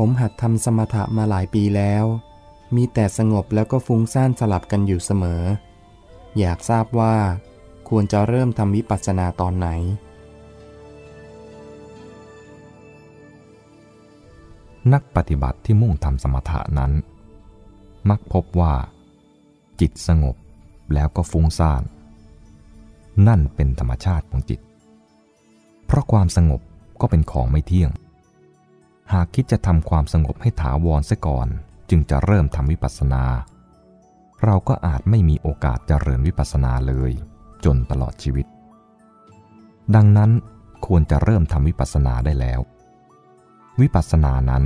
ผมหัดทำสมถะมาหลายปีแล้ว มีแต่สงบแล้วก็ฟุ้งซ่านสลับกันอยู่เสมอ อยากทราบว่า ควรจะเริ่มทำวิปัสสนาตอนไหน นักปฏิบัติที่มุ่งทำสมถะนั้น มักพบว่า จิตสงบแล้วก็ฟุ้งซ่าน นั่นเป็นธรรมชาติของจิต เพราะความสงบก็เป็นของไม่เที่ยง หากคิดจะทำความสงบให้ถาวรเสียก่อน จึงจะเริ่มทำวิปัสสนา เราก็อาจไม่มีโอกาสเจริญวิปัสสนาเลย จนตลอดชีวิต ดังนั้นควรจะเริ่มทำวิปัสสนาได้แล้ว วิปัสสนานั้น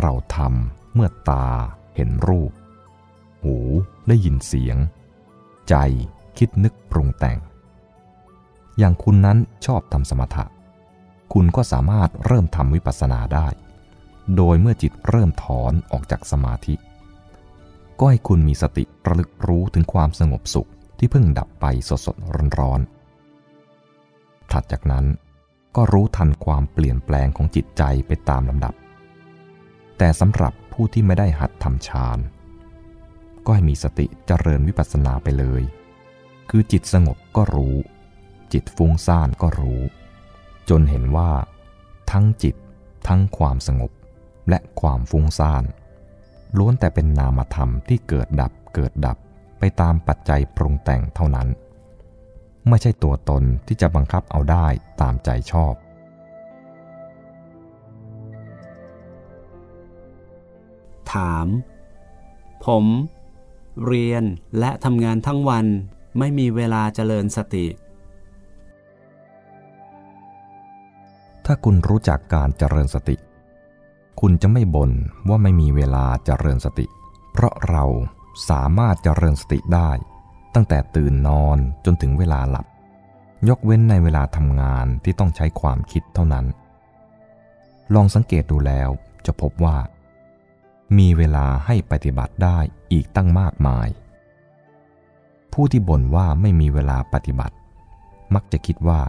เราทำเมื่อตาเห็นรูป หูได้ยินเสียง ใจคิดนึกปรุงแต่ง อย่างคุณนั้นชอบทำสมถะ คุณก็สามารถเริ่มทำวิปัสสนาได้ โดยเมื่อจิตเริ่มถอนออกจากสมาธิ ก็ให้คุณมีสติระลึกรู้ถึงความสงบสุขที่เพิ่งดับไปสดสดร้อนร้อนๆถัดจากนั้นก็รู้ทันความเปลี่ยนแปลงของจิตใจไปตามลำดับ แต่สำหรับผู้ที่ไม่ได้หัดทำฌาน ก็ให้มีสติเจริญวิปัสสนาไปเลย คือจิตสงบก็รู้ จิตฟุ้งซ่านก็รู้ จนเห็นว่า ทั้งจิตทั้งความสงบ และความฟุ้งซ่านล้วนแต่เป็นนามธรรมที่เกิดดับเกิดดับไปตามปัจจัยปรุงแต่งเท่านั้น ไม่ใช่ตัวตนที่จะบังคับเอาได้ตามใจชอบ ถาม ผม เรียนและทำงานทั้งวันไม่มีเวลาเจริญสติ ถ้าคุณรู้จักการเจริญสติ คุณจะไม่บ่นว่าไม่มีเวลาเจริญสติ เพราะเราสามารถเจริญสติได้ ตั้งแต่ตื่นนอนจนถึงเวลาหลับ ยกเว้นในเวลาทำงานที่ต้องใช้ความคิดเท่านั้น ลองสังเกตดูแล้วจะพบว่า มีเวลาให้ปฏิบัติได้อีกตั้งมากมาย ผู้ที่บ่นว่าไม่มีเวลาปฏิบัติ มักจะคิดว่า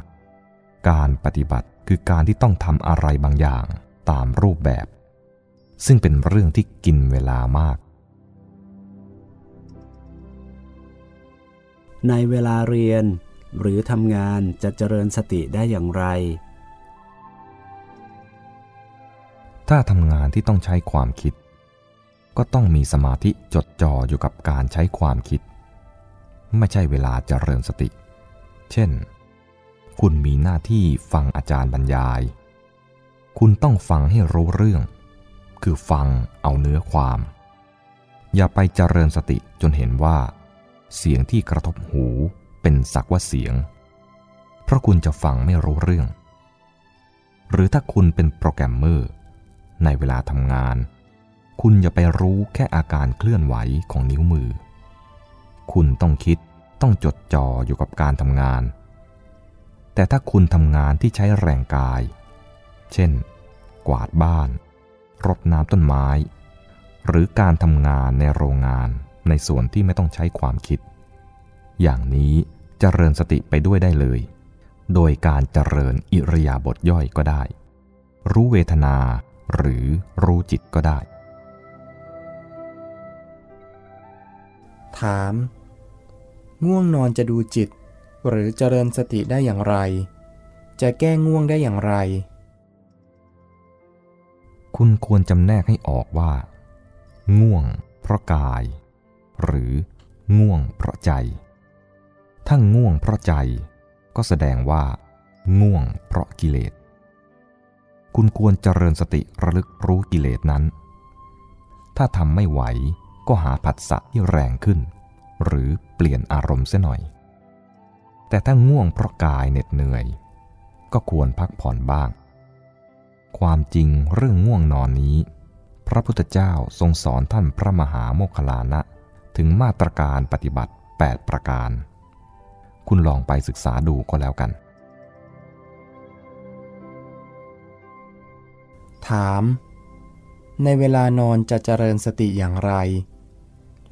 การปฏิบัติคือการที่ต้องทำอะไรบางอย่างตามรูปแบบ ซึ่งเป็นเรื่องที่กินเวลามาก ในเวลาเรียนหรือทำงานจะเจริญสติได้อย่างไร ถ้าทำงานที่ต้องใช้ความคิด ก็ต้องมีสมาธิจดจ่ออยู่กับการใช้ความคิด ไม่ใช่เวลาเจริญสติ เช่น คุณมีหน้าที่ฟังอาจารย์บรรยาย คุณต้องฟังให้รู้เรื่อง คือฟังเอาเนื้อความ อย่าไปเจริญสติจนเห็นว่า เสียงที่กระทบหูเป็นสักว่าเสียง เพราะคุณจะฟังไม่รู้เรื่อง หรือถ้าคุณเป็นโปรแกรมเมอร์ ในเวลาทำงาน คุณอย่าไปรู้แค่อาการเคลื่อนไหวของนิ้วมือ คุณต้องคิดต้องจดจ่ออยู่กับการทำงาน แต่ถ้าคุณทำงานที่ใช้แรงกาย เช่น กวาดบ้าน รดน้ำต้นไม้ หรือการทำงานในโรงงานในส่วนที่ไม่ต้องใช้ความคิด อย่างนี้จเจริญสติไปด้วยได้เลย โดยการเจริญอิริยาบถย่อยก็ได้ รู้เวทนาหรือรู้จิตก็ได้ ถาม ง่วงนอนจะดูจิต หรือเจริญสติได้อย่างไร จะแก้ง่วงได้อย่างไร คุณควรจำแนกให้ออกว่า ง่วงเพราะกาย หรือง่วงเพราะใจ ถ้าง่วงเพราะใจ ก็แสดงว่า ง่วงเพราะกิเลส คุณควรเจริญสติระลึกรู้กิเลสนั้น ถ้าทำไม่ไหวก็หาผัสสะที่แรงขึ้น หรือเปลี่ยนอารมณ์เสียหน่อย แต่ถ้าง่วงเพราะกายเหน็ดเหนื่อย ก็ควรพักผ่อนบ้าง ความจริงเรื่องง่วงนอนนี้ พระพุทธเจ้าทรงสอนท่านพระมหาโมคคลลานะ ถึงมาตรการปฏิบัติ 8 ประการ คุณลองไปศึกษาดูก็แล้วกัน ถาม ในเวลานอนจะเจริญสติอย่างไร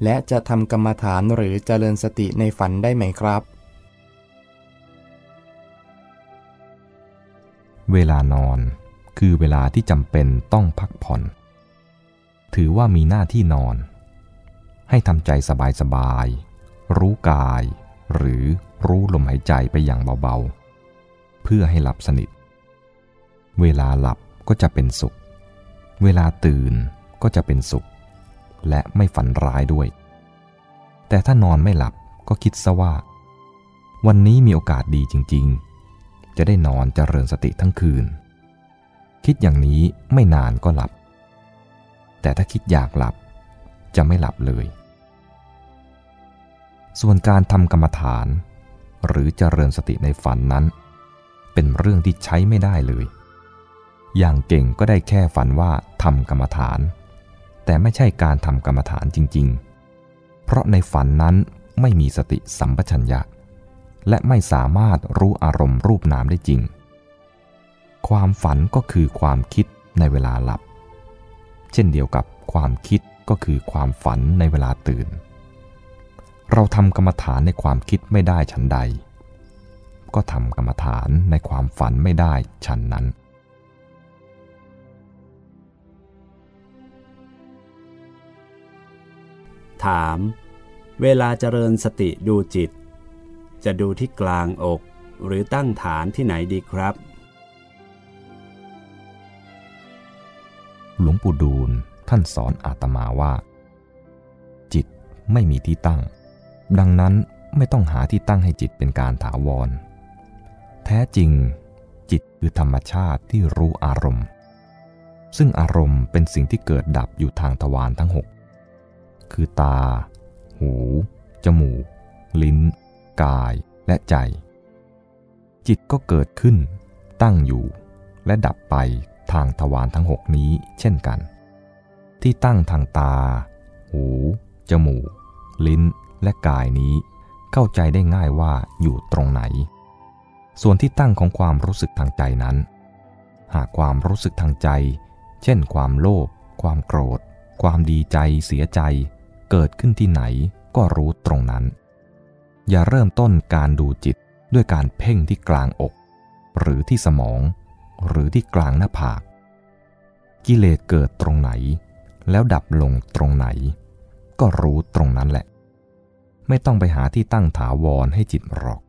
และจะทำกรรมฐานหรือเจริญสติในฝันได้ไหมครับเวลานอน คือเวลาที่จำเป็นต้องพักผ่อน ถือว่ามีหน้าที่นอน ให้ทำใจสบายๆ รู้กาย หรือรู้ลมหายใจไปอย่างเบาๆ เพื่อให้หลับสนิท เวลาหลับก็จะเป็นสุข เวลาตื่นก็จะเป็นสุข และไม่ฝันร้ายด้วย แต่ถ้านอนไม่หลับก็คิดซะว่า วันนี้มีโอกาสดีจริงๆ จะได้นอนเจริญสติทั้งคืน คิดอย่างนี้ไม่นานก็หลับ แต่ถ้าคิดอยากหลับจะไม่หลับเลย ส่วนการทำกรรมฐาน หรือเจริญสติในฝันนั้น เป็นเรื่องที่ใช้ไม่ได้เลย อย่างเก่งก็ได้แค่ฝันว่าทำกรรมฐาน แต่ไม่ใช่การทำกรรมฐานจริง ๆ เพราะในฝันนั้นไม่มีสติสัมปชัญญะ และไม่สามารถรู้อารมณ์รูปนามได้จริง ความฝันก็คือความคิดในเวลาหลับ เช่นเดียวกับความคิดก็คือความฝันในเวลาตื่น เราทำกรรมฐานในความคิดไม่ได้ฉันใด ก็ทำกรรมฐานในความฝันไม่ได้ฉันนั้น ถาม เวลาเจริญสติดูจิต จะดูที่กลางอกหรือตั้งฐานที่ไหนดีครับ หลวงปู่ดูลท่านสอนอาตมาว่า จิตไม่มีที่ตั้ง ดังนั้นไม่ต้องหาที่ตั้งให้จิตเป็นการถาวร แท้จริง จิตคือธรรมชาติที่รู้อารมณ์ ซึ่งอารมณ์เป็นสิ่งที่เกิดดับอยู่ทางทวารทั้งหกคือตา หู จมูก ลิ้น กาย และใจ จิตก็เกิดขึ้น ตั้งอยู่ และดับไป ทางทวารทั้งหกนี้เช่นกัน ที่ตั้งทางตา หู จมูก ลิ้น และกายนี้ เข้าใจได้ง่ายว่าอยู่ตรงไหน ส่วนที่ตั้งของความรู้สึกทางใจนั้น หากความรู้สึกทางใจ เช่น ความโลภ ความโกรธ ความดีใจ เสียใจ เกิดขึ้นที่ไหนก็รู้ตรงนั้น อย่าเริ่มต้นการดูจิตด้วยการเพ่งที่กลางอก หรือที่สมอง หรือที่กลางหน้าผาก กิเลสเกิดตรงไหน แล้วดับลงตรงไหน ก็รู้ตรงนั้นแหละ ไม่ต้องไปหาที่ตั้งถาวรให้จิตหรอก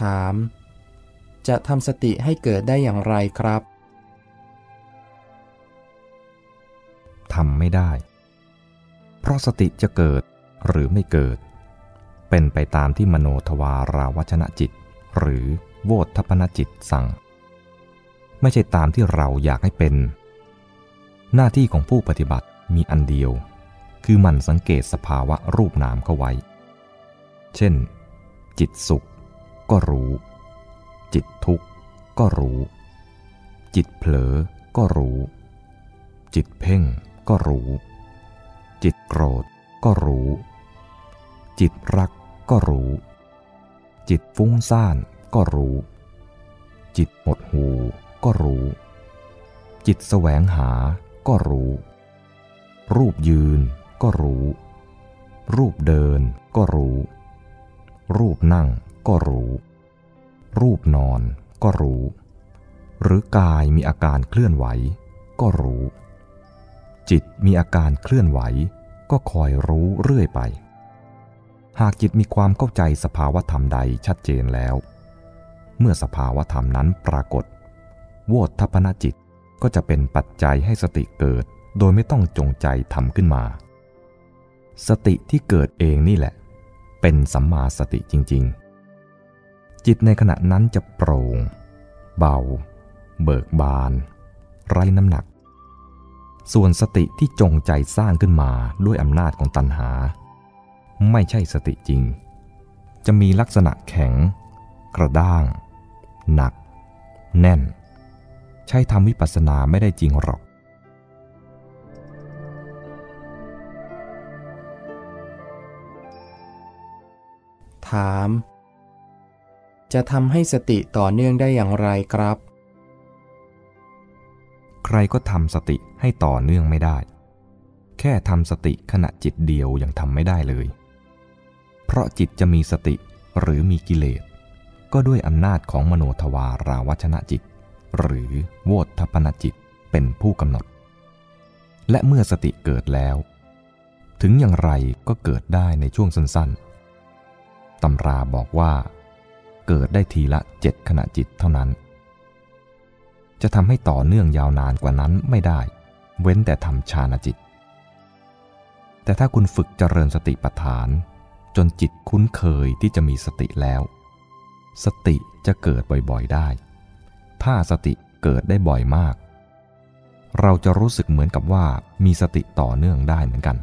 ถาม จะทำสติให้เกิดได้อย่างไรครับทำไม่ได้ เพราะสติจะเกิดหรือไม่เกิด เป็นไปตามที่มโนทวาราวชนะจิต หรือโวทัพนจิตสั่ง ไม่ใช่ตามที่เราอยากให้เป็น หน้าที่ของผู้ปฏิบัติมีอันเดียว คือมันสังเกตสภาวะรูปนามเข้าไว้ เช่น จิตสุขก็รู้ จิตทุกข์ก็รู้ จิตเผลอก็รู้ จิตเพ่งก็รู้ จิตโกรธก็รู้ จิตรักก็รู้ จิตฟุ้งซ่านก็รู้ จิตหดหูก็รู้ จิตแสวงหาก็รู้ รูปยืนก็รู้ รูปเดินก็รู้ รูปนั่งก็รู้ รูปนอนก็รู้ หรือกายมีอาการเคลื่อนไหวก็รู้ จิตมีอาการเคลื่อนไหวก็คอยรู้เรื่อยไป หากจิตมีความเข้าใจสภาวธรรมใดชัดเจนแล้ว เมื่อสภาวธรรมนั้นปรากฏ โวทัพนจิตก็จะเป็นปัจจัยให้สติเกิด โดยไม่ต้องจงใจทำขึ้นมา สติที่เกิดเองนี่แหละ เป็นสัมมาสติจริง ๆ จิตในขณะนั้นจะโปร่ง เบา เบิกบาน ไร้น้ำหนัก ส่วนสติที่จงใจสร้างขึ้นมาด้วยอำนาจของตัณหา ไม่ใช่สติจริง จะมีลักษณะแข็ง กระด้าง หนัก แน่น ใช้ทำวิปัสสนาไม่ได้จริงหรอก ถาม จะทำให้สติต่อเนื่องได้อย่างไรครับ ใครก็ทำสติให้ต่อเนื่องไม่ได้ แค่ทำสติขณะจิตเดียวยังทำไม่ได้เลย เพราะจิตจะมีสติหรือมีกิเลส ก็ด้วยอำนาจของมโนทวาราวชนะจิต หรือโวทัพนจิตเป็นผู้กำหนด และเมื่อสติเกิดแล้ว ถึงอย่างไรก็เกิดได้ในช่วงสั้นๆตำราบอกว่า เกิดได้ทีละเจ็ดขณะจิตเท่านั้น จะทำให้ต่อเนื่องยาวนานกว่านั้นไม่ได้ เว้นแต่ทำฌานจิต แต่ถ้าคุณฝึกเจริญสติปัฏฐาน จนจิตคุ้นเคยที่จะมีสติแล้ว สติจะเกิดบ่อยๆได้ ถ้าสติเกิดได้บ่อยมาก เราจะรู้สึกเหมือนกับว่ามีสติต่อเนื่องได้เหมือนกัน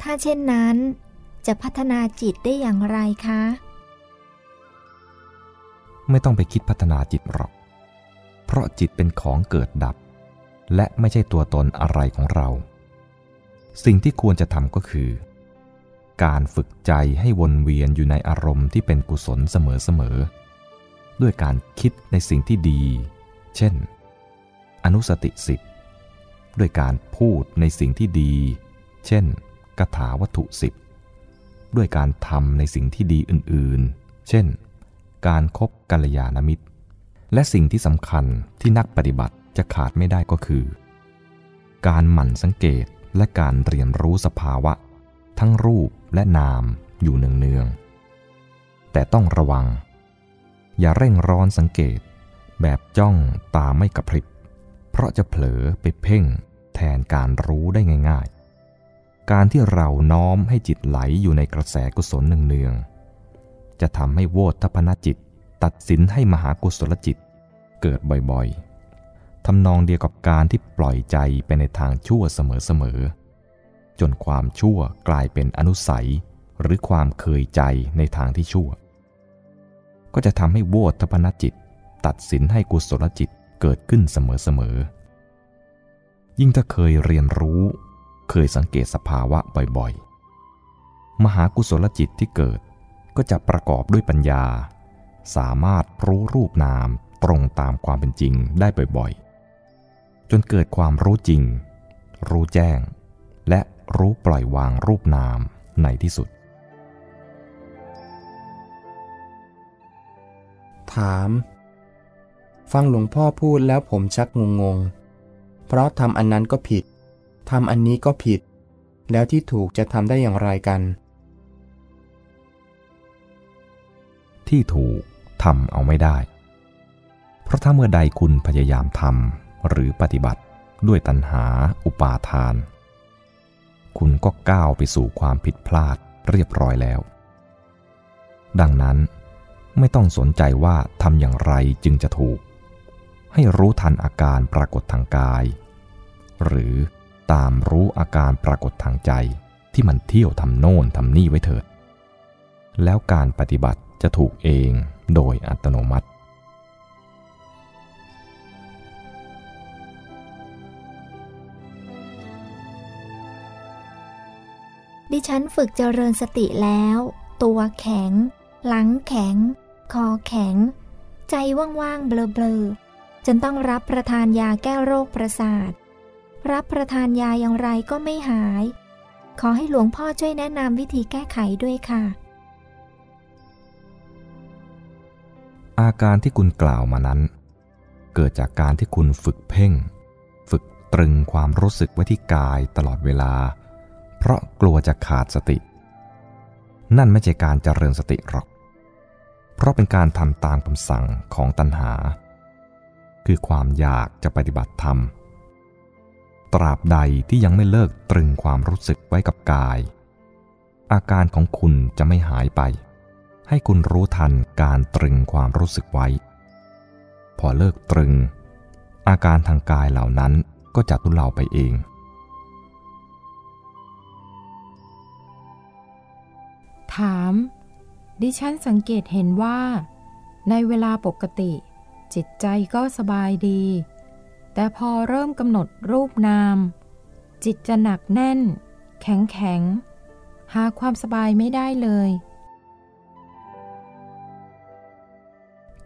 ถ้าเช่นนั้นจะพัฒนาจิตได้อย่างไรคะ ไม่ต้องไปคิดพัฒนาจิตหรอก เพราะจิตเป็นของเกิดดับ และไม่ใช่ตัวตนอะไรของเรา สิ่งที่ควรจะทำก็คือ การฝึกใจให้วนเวียนอยู่ในอารมณ์ที่เป็นกุศลเสมอๆ ด้วยการคิดในสิ่งที่ดี เช่น อนุสติสิบด้วยการพูดในสิ่งที่ดี เช่นกถาวัตถุสิบด้วยการทำในสิ่งที่ดีอื่นๆ เช่น การครบกัลยาณมิตร และสิ่งที่สำคัญที่นักปฏิบัติจะขาดไม่ได้ก็คือ การหมั่นสังเกต และการเรียนรู้สภาวะ ทั้งรูปและนามอยู่เนืองๆแต่ต้องระวัง อย่าเร่งร้อนสังเกต แบบจ้องตาไม่กระพริบ เพราะจะเผลอไปเพ่งแทนการรู้ได้ง่ายๆ การที่เราน้อมให้จิตไหลอยู่ในกระแสกุศลเนืองๆจะทำให้โวทัพนจิตตัดสินให้มหากุศลจิตเกิดบ่อยๆ ทำนองเดียวกับการที่ปล่อยใจไปในทางชั่วเสมอๆ จนความชั่วกลายเป็นอนุสัย หรือความเคยใจในทางที่ชั่ว ก็จะทำให้โวทพนจิต ตัดสินให้กุศลจิตเกิดขึ้นเสมอๆ ยิ่งถ้าเคยเรียนรู้ เคยสังเกตสภาวะบ่อยๆ มหากุศลจิตที่เกิดก็จะประกอบด้วยปัญญา สามารถรู้รูปนามตรงตามความเป็นจริงได้บ่อยๆ จนเกิดความรู้จริง รู้แจ้ง และรู้ปล่อยวางรูปนามในที่สุด ถาม ฟังหลวงพ่อพูดแล้วผมชักงงงๆเพราะทำอันนั้นก็ผิด ทำอันนี้ก็ผิด แล้วที่ถูกจะทำได้อย่างไรกัน ที่ถูกทำเอาไม่ได้ เพราะถ้าเมื่อใดคุณพยายามทำ หรือปฏิบัติด้วยตัณหาอุปาทาน คุณก็ก้าวไปสู่ความผิดพลาดเรียบร้อยแล้ว ดังนั้นไม่ต้องสนใจว่าทำอย่างไรจึงจะถูก ให้รู้ทันอาการปรากฏทางกาย หรือตามรู้อาการปรากฏทางใจที่มันเที่ยวทำโน่นทำนี่ไว้เถิด แล้วการปฏิบัติจะถูกเองโดยอัตโนมัติ ดิฉันฝึกเจริญสติแล้ว ตัวแข็ง หลังแข็ง คอแข็ง ใจว่างๆเบลอๆจนต้องรับประทานยาแก้โรคประสาท รับประทานยาอย่างไรก็ไม่หาย ขอให้หลวงพ่อช่วยแนะนำวิธีแก้ไขด้วยค่ะ อาการที่คุณกล่าวมานั้น เกิดจากการที่คุณฝึกเพ่ง ฝึกตรึงความรู้สึกไว้ที่กายตลอดเวลา เพราะกลัวจะขาดสติ นั่นไม่ใช่การเจริญสติหรอก เพราะเป็นการทำตามคำสั่งของตัณหา คือความอยากจะปฏิบัติธรรม ตราบใดที่ยังไม่เลิกตรึงความรู้สึกไว้กับกาย อาการของคุณจะไม่หายไป ให้คุณรู้ทันการตรึงความรู้สึกไว้ พอเลิกตรึง อาการทางกายเหล่านั้นก็จะทุเลาไปเอง ถาม ดิฉันสังเกตเห็นว่า ในเวลาปกติ จิตใจก็สบายดี แต่พอเริ่มกำหนดรูปนาม จิตจะหนักแน่น แข็งแข็ง หาความสบายไม่ได้เลย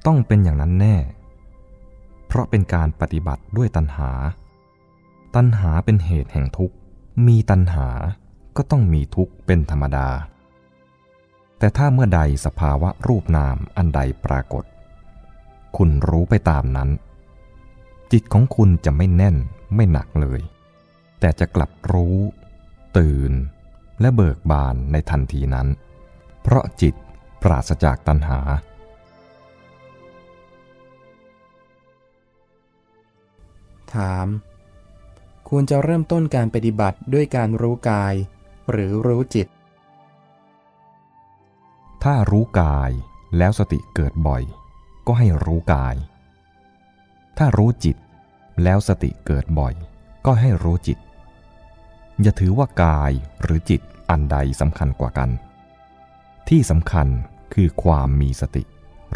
ต้องเป็นอย่างนั้นแน่ เพราะเป็นการปฏิบัติด้วยตัณหา ตัณหาเป็นเหตุแห่งทุกข์ มีตัณหาก็ต้องมีทุกข์เป็นธรรมดา แต่ถ้าเมื่อใดสภาวะรูปนามอันใดปรากฏ คุณรู้ไปตามนั้น จิตของคุณจะไม่แน่นไม่หนักเลย แต่จะกลับรู้ ตื่น และเบิกบานในทันทีนั้น เพราะจิตปราศจากตัณหา ถาม ควรจะเริ่มต้นการปฏิบัติด้วยการรู้กาย หรือรู้จิต ถ้ารู้กายแล้วสติเกิดบ่อย ก็ให้รู้กาย ถ้ารู้จิตแล้วสติเกิดบ่อย ก็ให้รู้จิต อย่าถือว่ากายหรือจิตอันใดสำคัญกว่ากัน ที่สำคัญคือความมีสติ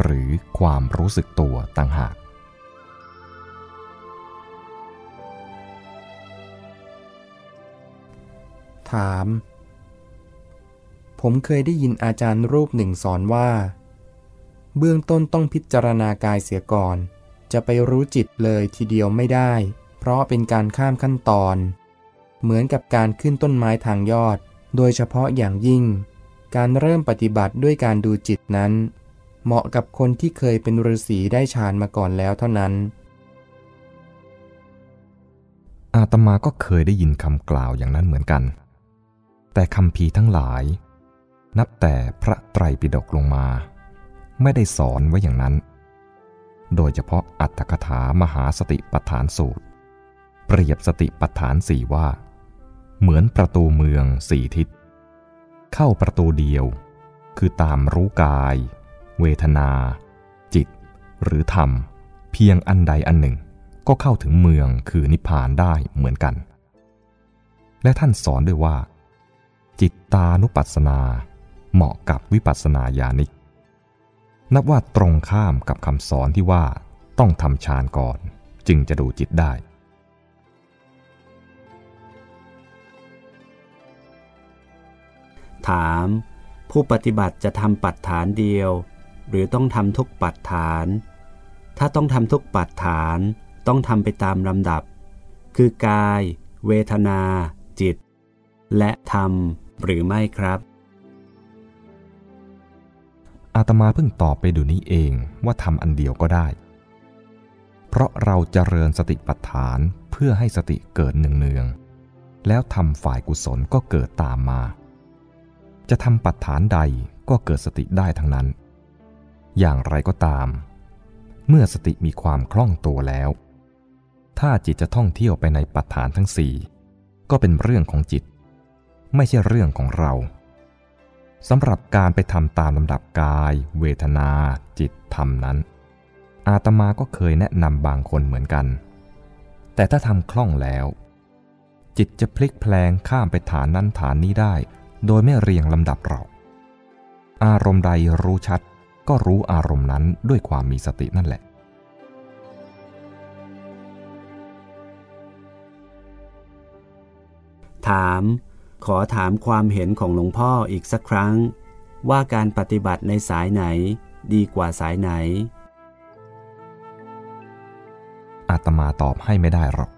หรือความรู้สึกตัวต่างหาก ถาม ผมเคยได้ยินอาจารย์รูปหนึ่งสอนว่า เบื้องต้นต้องพิจารณากายเสียก่อน จะไปรู้จิตเลยทีเดียวไม่ได้ เพราะเป็นการข้ามขั้นตอน เหมือนกับการขึ้นต้นไม้ทางยอด โดยเฉพาะอย่างยิ่ง การเริ่มปฏิบัติด้วยการดูจิตนั้น เหมาะกับคนที่เคยเป็นฤาษีได้ฌานมาก่อนแล้วเท่านั้น อาตมาก็เคยได้ยินคำกล่าวอย่างนั้นเหมือนกัน แต่คำพีทั้งหลาย นับแต่พระไตรปิฎกลงมา ไม่ได้สอนไว้อย่างนั้น โดยเฉพาะอัตถกถามหาสติปัฏฐานสูตร เปรียบสติปัฏฐานสี่ว่า เหมือนประตูเมืองสี่ทิศ เข้าประตูเดียว คือตามรู้กาย เวทนา จิต หรือธรรม เพียงอันใดอันหนึ่ง ก็เข้าถึงเมืองคือนิพพานได้เหมือนกัน และท่านสอนด้วยว่า จิตตานุปัสสนา เหมาะกับวิปัสสนาญาณิก นับว่าตรงข้ามกับคำสอนที่ว่าต้องทำฌานก่อนจึงจะดูจิตได้ ถาม ผู้ปฏิบัติจะทำปัฏฐานเดียว หรือต้องทำทุกปัฏฐาน ถ้าต้องทำทุกปัฏฐานต้องทำไปตามลำดับ คือกาย เวทนา จิต และธรรมหรือไม่ครับ อาตมาเพิ่งตอบไปดูนี้เองว่าทำอันเดียวก็ได้ เพราะเราจเจริญสติปัฏฐานเพื่อให้สติเกิดเนืองๆแล้วทำฝ่ายกุศลก็เกิดตามมา จะทำปัฏฐานใดก็เกิดสติได้ทั้งนั้น อย่างไรก็ตาม เมื่อสติมีความคล่องตัวแล้ว ถ้าจิตจะท่องเที่ยวไปในปัฏฐานทั้งสี่ก็เป็นเรื่องของจิต ไม่ใช่เรื่องของเรา สำหรับการไปทำตามลำดับกาย เวทนา จิตธรรมนั้น อาตมาก็เคยแนะนำบางคนเหมือนกัน แต่ถ้าทำคล่องแล้ว จิตจะพลิกแพลงข้ามไปฐานนั้นฐานนี้ได้ โดยไม่เรียงลำดับเราอารมณ์ใดรู้ชัด ก็รู้อารมณ์นั้นด้วยความมีสตินั่นแหละ ถาม ขอถามความเห็นของหลวงพ่ออีกสักครั้ง ว่าการปฏิบัติในสายไหนดีกว่าสายไหน อาตมาตอบให้ไม่ได้หรอก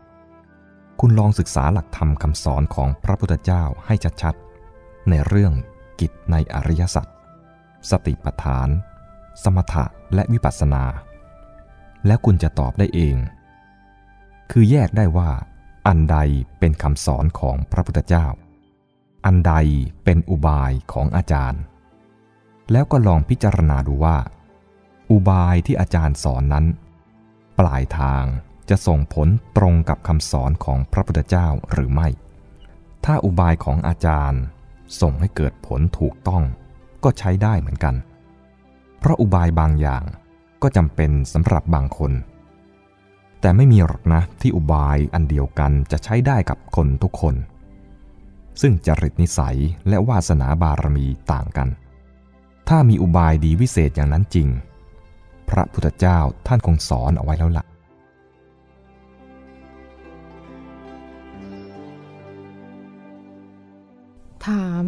คุณลองศึกษาหลักธรรมคำสอนของพระพุทธเจ้าให้ชัดๆ ในเรื่องกิจในอริยสัจ สติปัฏฐาน สมถะและวิปัสสนา แล้วคุณจะตอบได้เอง คือแยกได้ว่าอันใดเป็นคำสอนของพระพุทธเจ้า อันใดเป็นอุบายของอาจารย์ แล้วก็ลองพิจารณาดูว่า อุบายที่อาจารย์สอนนั้น ปลายทางจะส่งผลตรงกับคำสอนของพระพุทธเจ้าหรือไม่ ถ้าอุบายของอาจารย์ส่งให้เกิดผลถูกต้อง ก็ใช้ได้เหมือนกัน เพราะอุบายบางอย่างก็จำเป็นสำหรับบางคน แต่ไม่มีหรอกนะที่อุบายอันเดียวกันจะใช้ได้กับคนทุกคน ซึ่งจริตนิสัยและวาสนาบารมีต่างกัน ถ้ามีอุบายดีวิเศษอย่างนั้นจริง พระพุทธเจ้าท่านคงสอนเอาไว้แล้วละ่ะ ถาม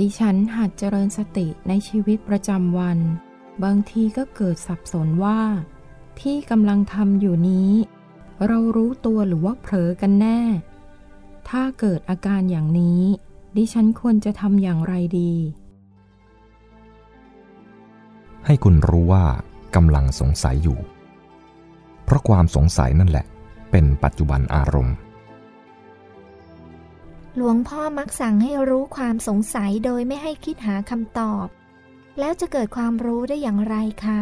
ดิฉันหัดเจริญสติในชีวิตประจำวัน บางทีก็เกิดสับสนว่า ที่กำลังทำอยู่นี้ เรารู้ตัวหรือว่าเผลอกันแน่ ถ้าเกิดอาการอย่างนี้ ดิฉันควรจะทำอย่างไรดี ให้คุณรู้ว่ากำลังสงสัยอยู่ เพราะความสงสัยนั่นแหละ เป็นปัจจุบันอารมณ์ หลวงพ่อมักสั่งให้รู้ความสงสัยโดยไม่ให้คิดหาคำตอบ แล้วจะเกิดความรู้ได้อย่างไรคะ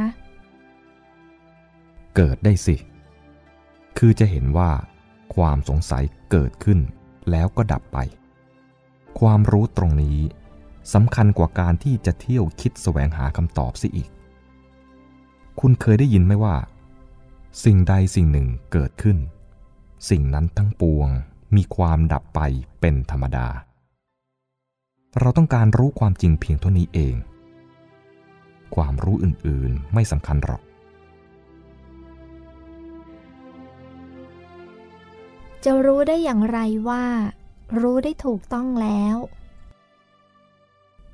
เกิดได้สิ คือจะเห็นว่าความสงสัยเกิดขึ้น แล้วก็ดับไป ความรู้ตรงนี้สำคัญกว่าการที่จะเที่ยวคิดแสวงหาคำตอบสิอีก คุณเคยได้ยินไหมว่า สิ่งใดสิ่งหนึ่งเกิดขึ้น สิ่งนั้นทั้งปวงมีความดับไปเป็นธรรมดา เราต้องการรู้ความจริงเพียงเท่านี้เอง ความรู้อื่นๆไม่สำคัญหรอก จะรู้ได้อย่างไรว่า รู้ได้ถูกต้องแล้ว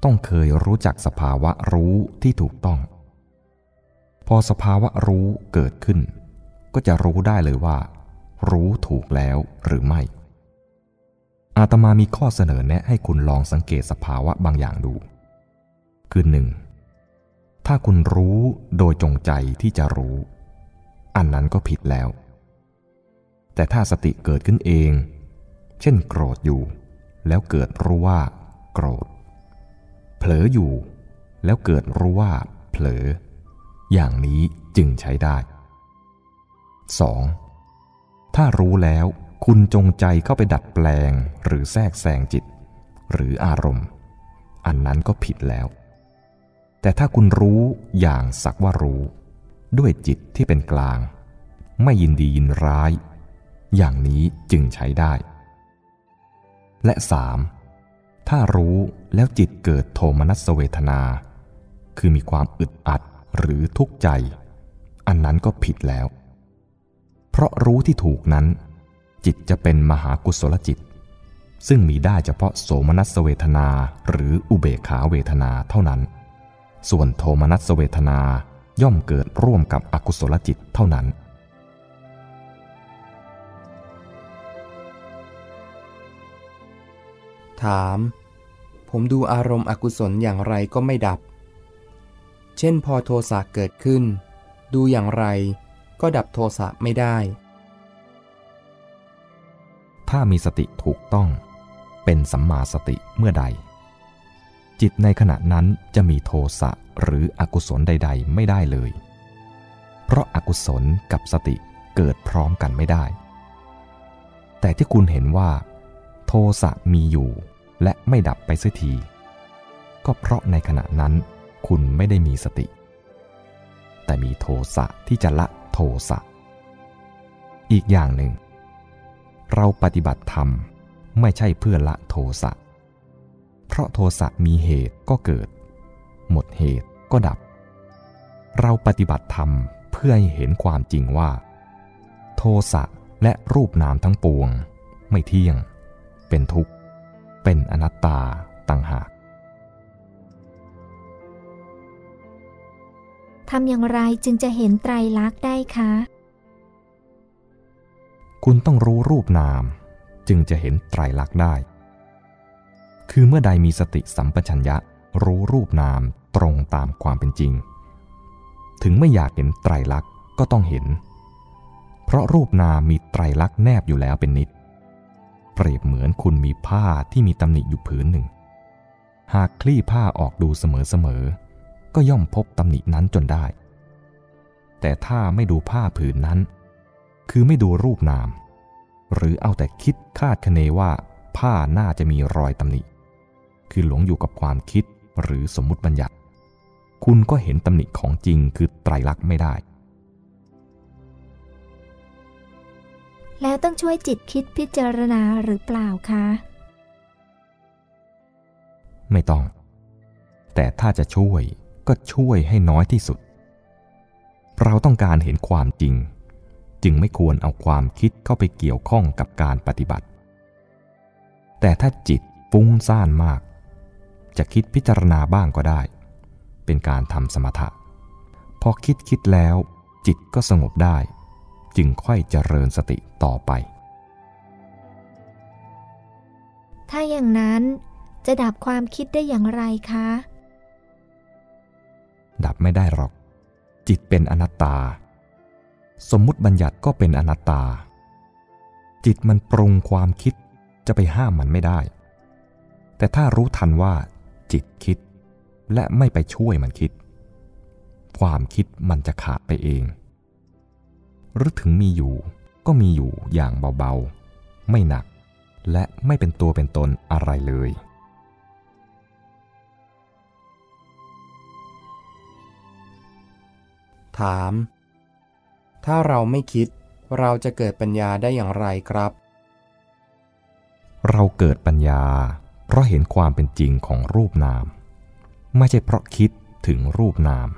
ต้องเคยรู้จักสภาวะรู้ที่ถูกต้อง พอสภาวะรู้เกิดขึ้น ก็จะรู้ได้เลยว่า รู้ถูกแล้วหรือไม่ อาตมามีข้อเสนอแนะให้คุณลองสังเกตสภาวะบางอย่างดู คือหนึ่งถ้าคุณรู้โดยจงใจที่จะรู้ อันนั้นก็ผิดแล้ว แต่ถ้าสติเกิดขึ้นเอง เช่นโกรธอยู่ แล้วเกิดรู้ว่า โกรธ เผลออยู่ แล้วเกิดรู้ว่า เผลอ อย่างนี้จึงใช้ได้ 2. ถ้ารู้แล้วคุณจงใจเข้าไปดัดแปลงหรือแทรกแซงจิต หรืออารมณ์ อันนั้นก็ผิดแล้ว แต่ถ้าคุณรู้อย่างสักว่ารู้ ด้วยจิตที่เป็นกลาง ไม่ยินดียินร้าย อย่างนี้จึงใช้ได้ และ 3. ถ้ารู้แล้วจิตเกิดโทมนัสเวทนา คือมีความอึดอัดหรือทุกข์ใจ อันนั้นก็ผิดแล้ว เพราะรู้ที่ถูกนั้น จิตจะเป็นมหากุศลจิต ซึ่งมีได้เฉพาะโสมนัสเวทนาหรืออุเบกขาเวทนาเท่านั้น ส่วนโทมนัสเวทนาย่อมเกิดร่วมกับอกุศลจิตเท่านั้น ถาม ผมดูอารมณ์อกุศลอย่างไรก็ไม่ดับ เช่นพอโทสะเกิดขึ้น ดูอย่างไรก็ดับโทสะไม่ได้ ถ้ามีสติถูกต้อง เป็นสัมมาสติเมื่อใด จิตในขณะนั้นจะมีโทสะหรืออกุศลใด ๆ ไม่ได้เลย เพราะอากุศลกับสติเกิดพร้อมกันไม่ได้ แต่ที่คุณเห็นว่า โทสะมีอยู่ และไม่ดับไปเสียที ก็เพราะในขณะนั้นคุณไม่ได้มีสติ แต่มีโทสะที่จะละโทสะ อีกอย่างหนึ่ง เราปฏิบัติธรรมไม่ใช่เพื่อละโทสะ เพราะโทสะมีเหตุก็เกิด หมดเหตุก็ดับ เราปฏิบัติธรรมเพื่อให้เห็นความจริงว่า โทสะและรูปนามทั้งปวง ไม่เที่ยง เป็นทุกข์ เป็นอนัตตาต่างหาก ทำอย่างไรจึงจะเห็นไตรลักษณ์ได้คะ คุณต้องรู้รูปนาม จึงจะเห็นไตรลักษณ์ได้ คือเมื่อใดมีสติสัมปชัญญะรู้รูปนามตรงตามความเป็นจริง ถึงไม่อยากเห็นไตรลักษณ์ก็ต้องเห็น เพราะรูปนามมีไตรลักษณ์แนบอยู่แล้วเป็นนิด เปรียบเหมือนคุณมีผ้าที่มีตำหนิอยู่ผืนหนึ่ง หากคลี่ผ้าออกดูเสมอๆ ก็ย่อมพบตำหนินั้นจนได้ แต่ถ้าไม่ดูผ้าผืนนั้น คือไม่ดูรูปนาม หรือเอาแต่คิดคาดคะเนว่า ผ้าน่าจะมีรอยตำหนิ คือหลงอยู่กับความคิดหรือสมมุติบัญญัติ คุณก็เห็นตำหนิของจริงคือไตรลักษณ์ไม่ได้ แล้วต้องช่วยจิตคิดพิจารณาหรือเปล่าคะ ไม่ต้อง แต่ถ้าจะช่วยก็ช่วยให้น้อยที่สุด เราต้องการเห็นความจริง จึงไม่ควรเอาความคิดเข้าไปเกี่ยวข้องกับการปฏิบัติ แต่ถ้าจิตฟุ้งซ่านมาก จะคิดพิจารณาบ้างก็ได้ เป็นการทำสมถะ พอคิดคิดแล้ว จิตก็สงบได้ จึงค่อยเจริญสติ ต่อไป ถ้าอย่างนั้นจะดับความคิดได้อย่างไรคะ ดับไม่ได้หรอก จิตเป็นอนัตตา สมมุติบัญญัติก็เป็นอนัตตา จิตมันปรุงความคิดจะไปห้ามมันไม่ได้ แต่ถ้ารู้ทันว่า จิตคิด และไม่ไปช่วยมันคิด ความคิดมันจะขาดไปเอง หรือถึงมีอยู่ ก็มีอยู่อย่างเบาๆ ไม่หนัก และไม่เป็นตัวเป็นตนอะไรเลย ถาม ถ้าเราไม่คิดเราจะเกิดปัญญาได้อย่างไรครับ เราเกิดปัญญา เพราะเห็นความเป็นจริงของรูปนาม ไม่ใช่เพราะคิดถึงรูปนาม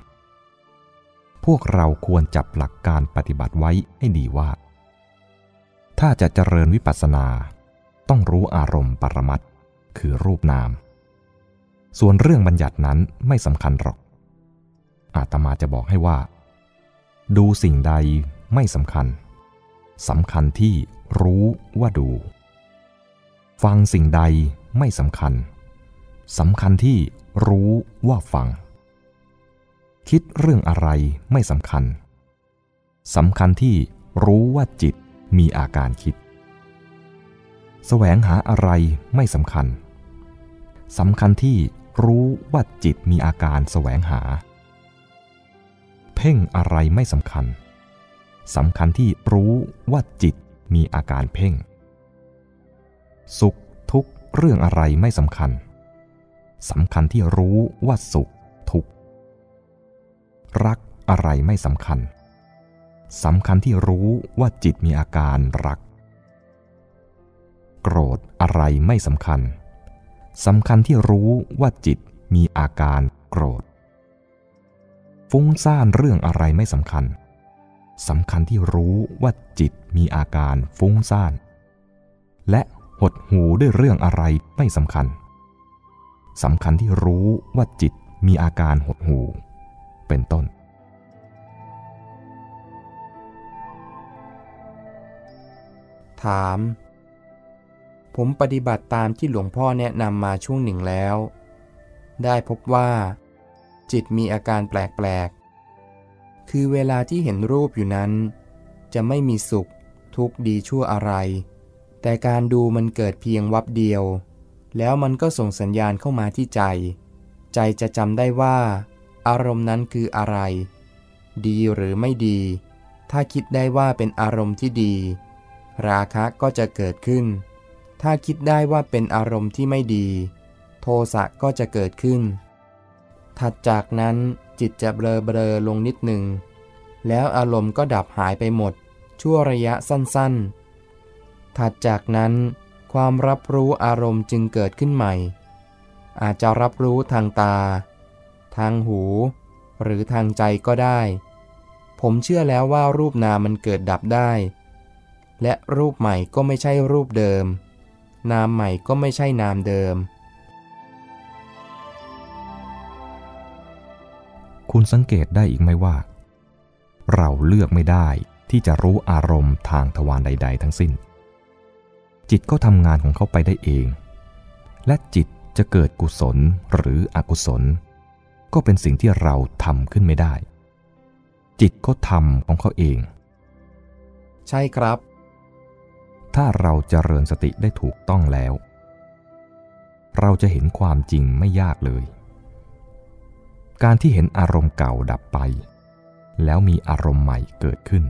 พวกเราควรจับหลักการปฏิบัติไว้ให้ดีว่า ถ้าจะเจริญวิปัสสนา ต้องรู้อารมณ์ปรมัตคือรูปนาม ส่วนเรื่องบัญญัตินั้นไม่สำคัญหรอก อาตมาจะบอกให้ว่า ดูสิ่งใดไม่สำคัญสำคัญที่รู้ว่าดู ฟังสิ่งใดไม่สำคัญสำคัญที่รู้ว่าฟัง คิดเรื่องอะไรไม่สำคัญสำคัญที่รู้ว่าจิต มีอาการคิดแสวงหาอะไรไม่สำคัญสำคัญที่รู้ว่าจิตมีอาการแสวงหา เพ่งอะไรไม่สำคัญสำคัญที่รู้ว่าจิตมีอาการเพ่ง สุขทุกเรื่องอะไรไม่สำคัญสำคัญที่รู้ว่าสุขทุกรักอะไรไม่สำคัญ สำคัญที่รู้ว่าจิตมีอาการรัก โกรธอะไรไม่สำคัญสำคัญที่รู้ว่าจิตมีอาการโกรธ ฟุ้งซ่านเรื่องอะไรไม่สำคัญสำคัญที่รู้ว่าจิตมีอาการฟุ้งซ่าน และหดหูด้วยเรื่องอะไรไม่สำคัญสำคัญที่รู้ว่าจิตมีอาการหดหู เป็นต้น ถาม ผมปฏิบัติตามที่หลวงพ่อแนะนำมาช่วงหนึ่งแล้ว ได้พบว่า จิตมีอาการแปลกๆ คือเวลาที่เห็นรูปอยู่นั้น จะไม่มีสุข ทุกข์ดีชั่วอะไร แต่การดูมันเกิดเพียงวับเดียว แล้วมันก็ส่งสัญญาณเข้ามาที่ใจ ใจจะจำได้ว่า อารมณ์นั้นคืออะไร ดีหรือไม่ดี ถ้าคิดได้ว่าเป็นอารมณ์ที่ดี ราคะก็จะเกิดขึ้น ถ้าคิดได้ว่าเป็นอารมณ์ที่ไม่ดี โทสะก็จะเกิดขึ้น ถัดจากนั้นจิตจะเบลอเบลอลงนิดหนึ่ง แล้วอารมณ์ก็ดับหายไปหมด ชั่วระยะสั้นๆ ถัดจากนั้น ความรับรู้อารมณ์จึงเกิดขึ้นใหม่ อาจจะรับรู้ทางตา ทางหู หรือทางใจก็ได้ ผมเชื่อแล้วว่ารูปนามมันเกิดดับได้ และรูปใหม่ก็ไม่ใช่รูปเดิม นามใหม่ก็ไม่ใช่นามเดิม คุณสังเกตได้อีกไหมว่า เราเลือกไม่ได้ที่จะรู้อารมณ์ทางทวารใด ๆ ทั้งสิ้น จิตก็ทำงานของเขาไปได้เอง และจิตจะเกิดกุศลหรืออกุศล ก็เป็นสิ่งที่เราทำขึ้นไม่ได้ จิตก็ทำของเขาเอง ใช่ครับ ถ้าเราจเจริญสติได้ถูกต้องแล้ว เราจะเห็นความจริงไม่ยากเลย การที่เห็นอารมณ์เก่าดับไป แล้วมีอารมณ์ใหม่เกิดขึ้น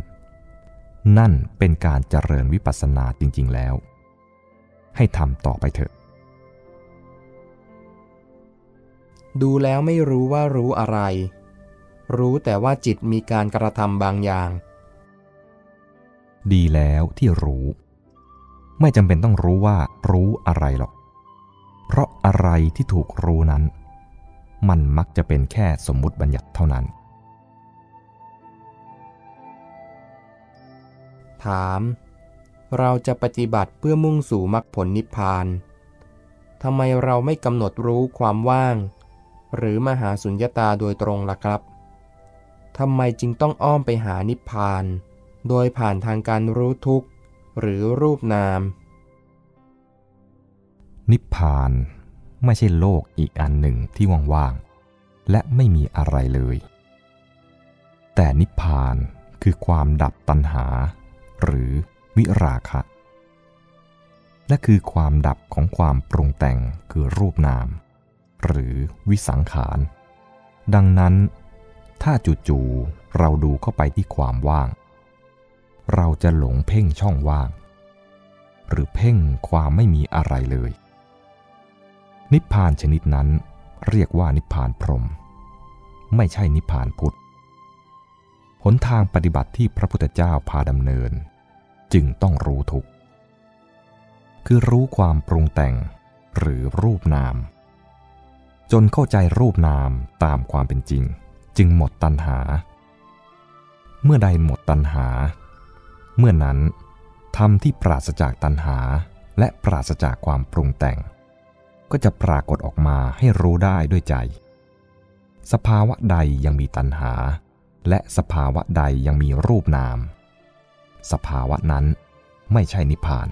นั่นเป็นการเจริญวิปัสสนาจริง ๆ แล้ว ให้ทำต่อไปเถอะ ดูแล้วไม่รู้ว่ารู้อะไร รู้แต่ว่าจิตมีการกระทำบางอย่าง ดีแล้วที่รู้ ไม่จำเป็นต้องรู้ว่ารู้อะไรหรอก เพราะอะไรที่ถูกรู้นั้น มันมักจะเป็นแค่สมมุติบัญญัติเท่านั้น ถาม เราจะปฏิบัติเพื่อมุ่งสู่มรรคผลนิพพานทำไมเราไม่กำหนดรู้ความว่าง หรือมหาสุญญตาโดยตรงล่ะครับทำไมจึงต้องอ้อมไปหานิพพาน โดยผ่านทางการรู้ทุกข์ หรือรูปนาม นิพพานไม่ใช่โลกอีกอันหนึ่งที่ว่างๆ และไม่มีอะไรเลย แต่นิพพานคือความดับตัณหา หรือวิราคะ และคือความดับของความปรุงแต่งคือรูปนาม หรือวิสังขาร ดังนั้น ถ้าจู่ๆเราดูเข้าไปที่ความว่าง เราจะหลงเพ่งช่องว่าง หรือเพ่งความไม่มีอะไรเลย นิพพานชนิดนั้นเรียกว่านิพพานพรหมไม่ใช่นิพพานพุทธหนทางปฏิบัติที่พระพุทธเจ้าพาดำเนิน จึงต้องรู้ทุกคือรู้ความปรุงแต่งหรือรูปนาม จนเข้าใจรูปนามตามความเป็นจริง จึงหมดตัณหา เมื่อใดหมดตัณหา เมื่อนั้นธรรมที่ปราศจากตัณหาและปราศจากความปรุงแต่ง ก็จะปรากฏออกมาให้รู้ได้ด้วยใจ สภาวะใดยังมีตัณหา และสภาวะใดยังมีรูปนาม สภาวะนั้นไม่ใช่นิพพาน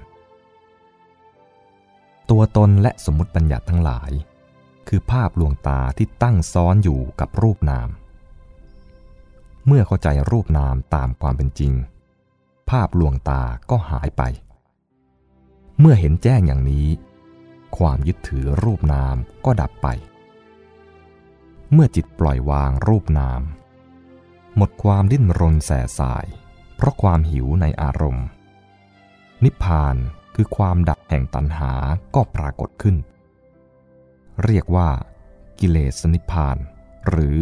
ตัวตนและสมมติบัญญัติทั้งหลาย คือภาพลวงตาที่ตั้งซ้อนอยู่กับรูปนาม เมื่อเข้าใจรูปนามตามความเป็นจริง ภาพลวงตาก็หายไป เมื่อเห็นแจ้งอย่างนี้ ความยึดถือรูปนามก็ดับไป เมื่อจิตปล่อยวางรูปนาม หมดความดิ้นรนแสสาย เพราะความหิวในอารมณ์ นิพพานคือความดับแห่งตัณหาก็ปรากฏขึ้น เรียกว่า กิเลสนิพพาน หรือ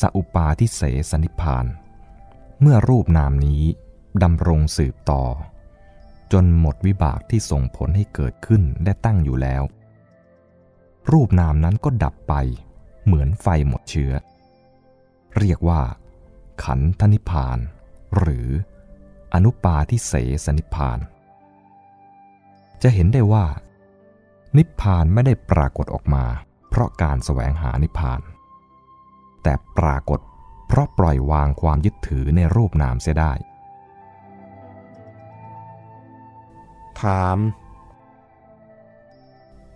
สัอุปาทิเสสนิพพาน เมื่อรูปนามนี้ ดำรงสืบต่อ จนหมดวิบากที่ส่งผลให้เกิดขึ้นและตั้งอยู่แล้ว รูปนามนั้นก็ดับไป เหมือนไฟหมดเชื้อ เรียกว่า ขันธนิพาน หรืออนุปาทิเสสนิพาน จะเห็นได้ว่า นิพพานไม่ได้ปรากฏออกมา เพราะการแสวงหานิพพาน แต่ปรากฏเพราะปล่อยวางความยึดถือในรูปนามเสียได้ ถาม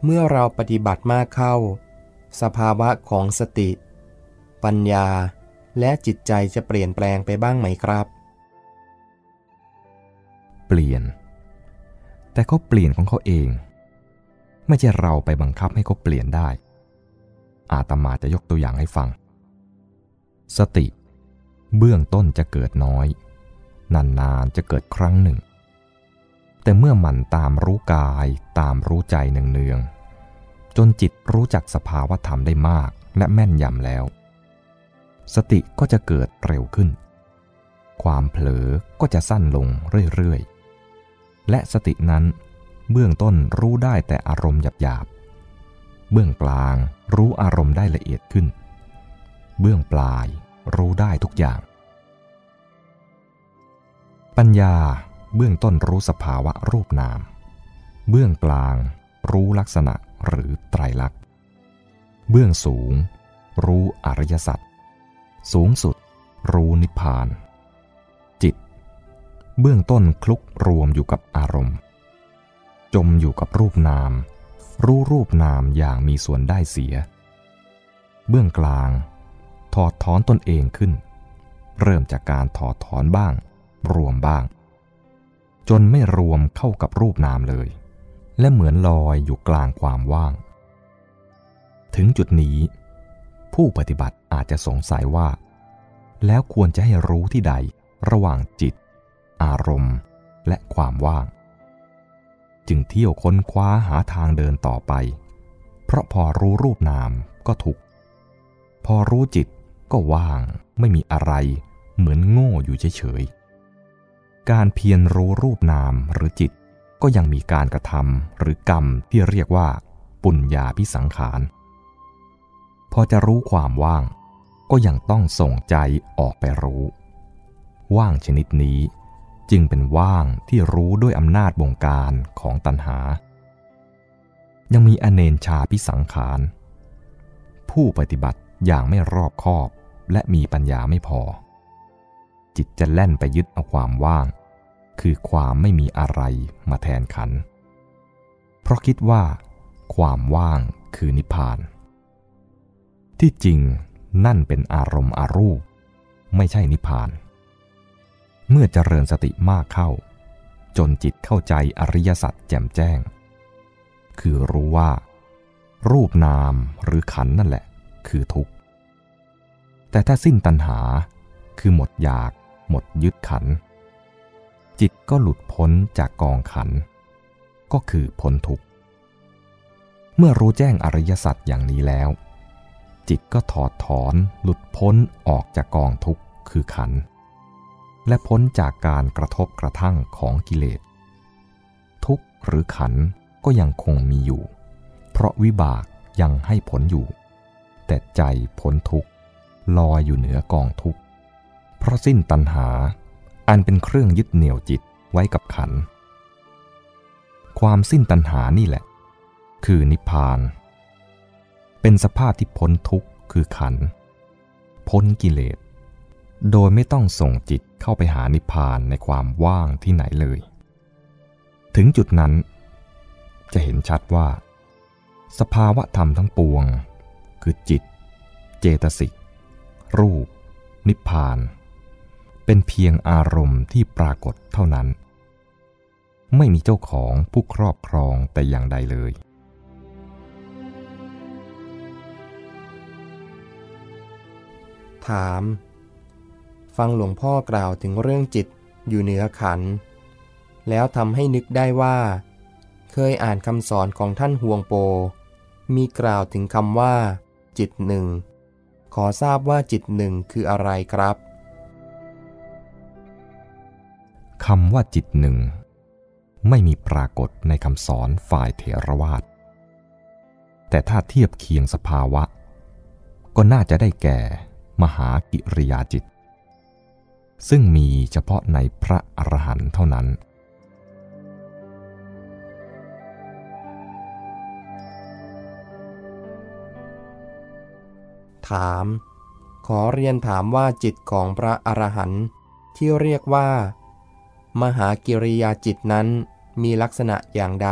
เมื่อเราปฏิบัติมากเข้า สภาวะของสติ ปัญญาและจิตใจจะเปลี่ยนแปลงไปบ้างไหมครับ เปลี่ยน แต่เขาเปลี่ยนของเขาเอง ไม่ใช่เราไปบังคับให้เขาเปลี่ยนได้ อาตมาจะยกตัวอย่างให้ฟัง สติ เบื้องต้นจะเกิดน้อย นานๆจะเกิดครั้งหนึ่ง แต่เมื่อมันตามรู้กายตามรู้ใจเนืองๆจนจิตรู้จักสภาวธรรมได้มากและแม่นยำแล้ว สติก็จะเกิดเร็วขึ้น ความเผลอก็จะสั้นลงเรื่อยๆ และสตินั้นเบื้องต้นรู้ได้แต่อารมณ์หยาบๆ เบื้องกลางรู้อารมณ์ได้ละเอียดขึ้น เบื้องปลายรู้ได้ทุกอย่าง ปัญญา เบื้องต้นรู้สภาวะรูปนาม เบื้องกลางรู้ลักษณะหรือไตรลักษณ์ เบื้องสูง รู้อริยสัจ สูงสุด รู้นิพพาน จิต เบื้องต้นคลุกรวมอยู่กับอารมณ์ จมอยู่กับรูปนาม รู้รูปนามอย่างมีส่วนได้เสีย เบื้องกลาง ถอดถอนตนเองขึ้น เริ่มจากการถอดถอนบ้าง รวมบ้าง จนไม่รวมเข้ากับรูปนามเลย และเหมือนลอยอยู่กลางความว่าง ถึงจุดนี้ ผู้ปฏิบัติอาจจะสงสัยว่า แล้วควรจะให้รู้ที่ใดระหว่างจิต อารมณ์ และความว่าง จึงเที่ยวค้นคว้าหาทางเดินต่อไป เพราะพอรู้รูปนามก็ถูกพอรู้จิตก็ว่างไม่มีอะไรเหมือนโง่อยู่เฉยๆ การเพียรรู้รูปนามหรือจิต ก็ยังมีการกระทำหรือกรรมที่เรียกว่า ปุญญาพิสังขาร พอจะรู้ความว่าง ก็ยังต้องส่งใจออกไปรู้ ว่างชนิดนี้จึงเป็นว่างที่รู้ด้วยอำนาจบงการของตัณหา ยังมีอเนนชาพิสังขาร ผู้ปฏิบัติอย่างไม่รอบคอบและมีปัญญาไม่พอ จิตจะแล่นไปยึดเอาความว่าง คือความไม่มีอะไรมาแทนขัน เพราะคิดว่า ความว่างคือนิพพาน ที่จริงนั่นเป็นอารมณ์อารูป ไม่ใช่นิพพาน เมื่อเจริญสติมากเข้า จนจิตเข้าใจอริยสัจแจ่มแจ้ง คือรู้ว่า รูปนามหรือขันนั่นแหละ คือทุกข์ แต่ถ้าสิ้นตัณหาคือหมดอยาก หมดยึดขัน จิตก็หลุดพ้นจากกองขัน ก็คือพ้นทุกข์ เมื่อรู้แจ้งอริยสัจอย่างนี้แล้ว จิตก็ถอดถอนหลุดพ้นออกจากกองทุกข์คือขัน และพ้นจากการกระทบกระทั่งของกิเลส ทุกข์หรือขันก็ยังคงมีอยู่ เพราะวิบากยังให้ผลอยู่ แต่ใจพ้นทุกข์ลอยอยู่เหนือกองทุกข์เพราะสิ้นตัณหา อันเป็นเครื่องยึดเหนี่ยวจิตไว้กับขัน ความสิ้นตัณหานี่แหละ คือนิพพาน เป็นสภาพที่พ้นทุกข์คือขัน พ้นกิเลส โดยไม่ต้องส่งจิตเข้าไปหานิพพานในความว่างที่ไหนเลย ถึงจุดนั้น จะเห็นชัดว่า สภาวะธรรมทั้งปวง คือจิต เจตสิก รูป นิพพาน เป็นเพียงอารมณ์ที่ปรากฏเท่านั้น ไม่มีเจ้าของผู้ครอบครองแต่อย่างใดเลย ถาม ฟังหลวงพ่อกล่าวถึงเรื่องจิตอยู่เหนือขัน แล้วทำให้นึกได้ว่า เคยอ่านคำสอนของท่านฮวงโป มีกล่าวถึงคำว่า จิตหนึ่ง ขอทราบว่าจิตหนึ่งคืออะไรครับ คำว่าจิตหนึ่ง ไม่มีปรากฏในคำสอนฝ่ายเถรวาท แต่ถ้าเทียบเคียงสภาวะ ก็น่าจะได้แก่มหากิริยาจิต ซึ่งมีเฉพาะในพระอรหันต์เท่านั้น ถาม ขอเรียนถามว่าจิตของพระอรหันต์ที่เรียกว่า มหากิริยาจิตนั้นมีลักษณะอย่างใด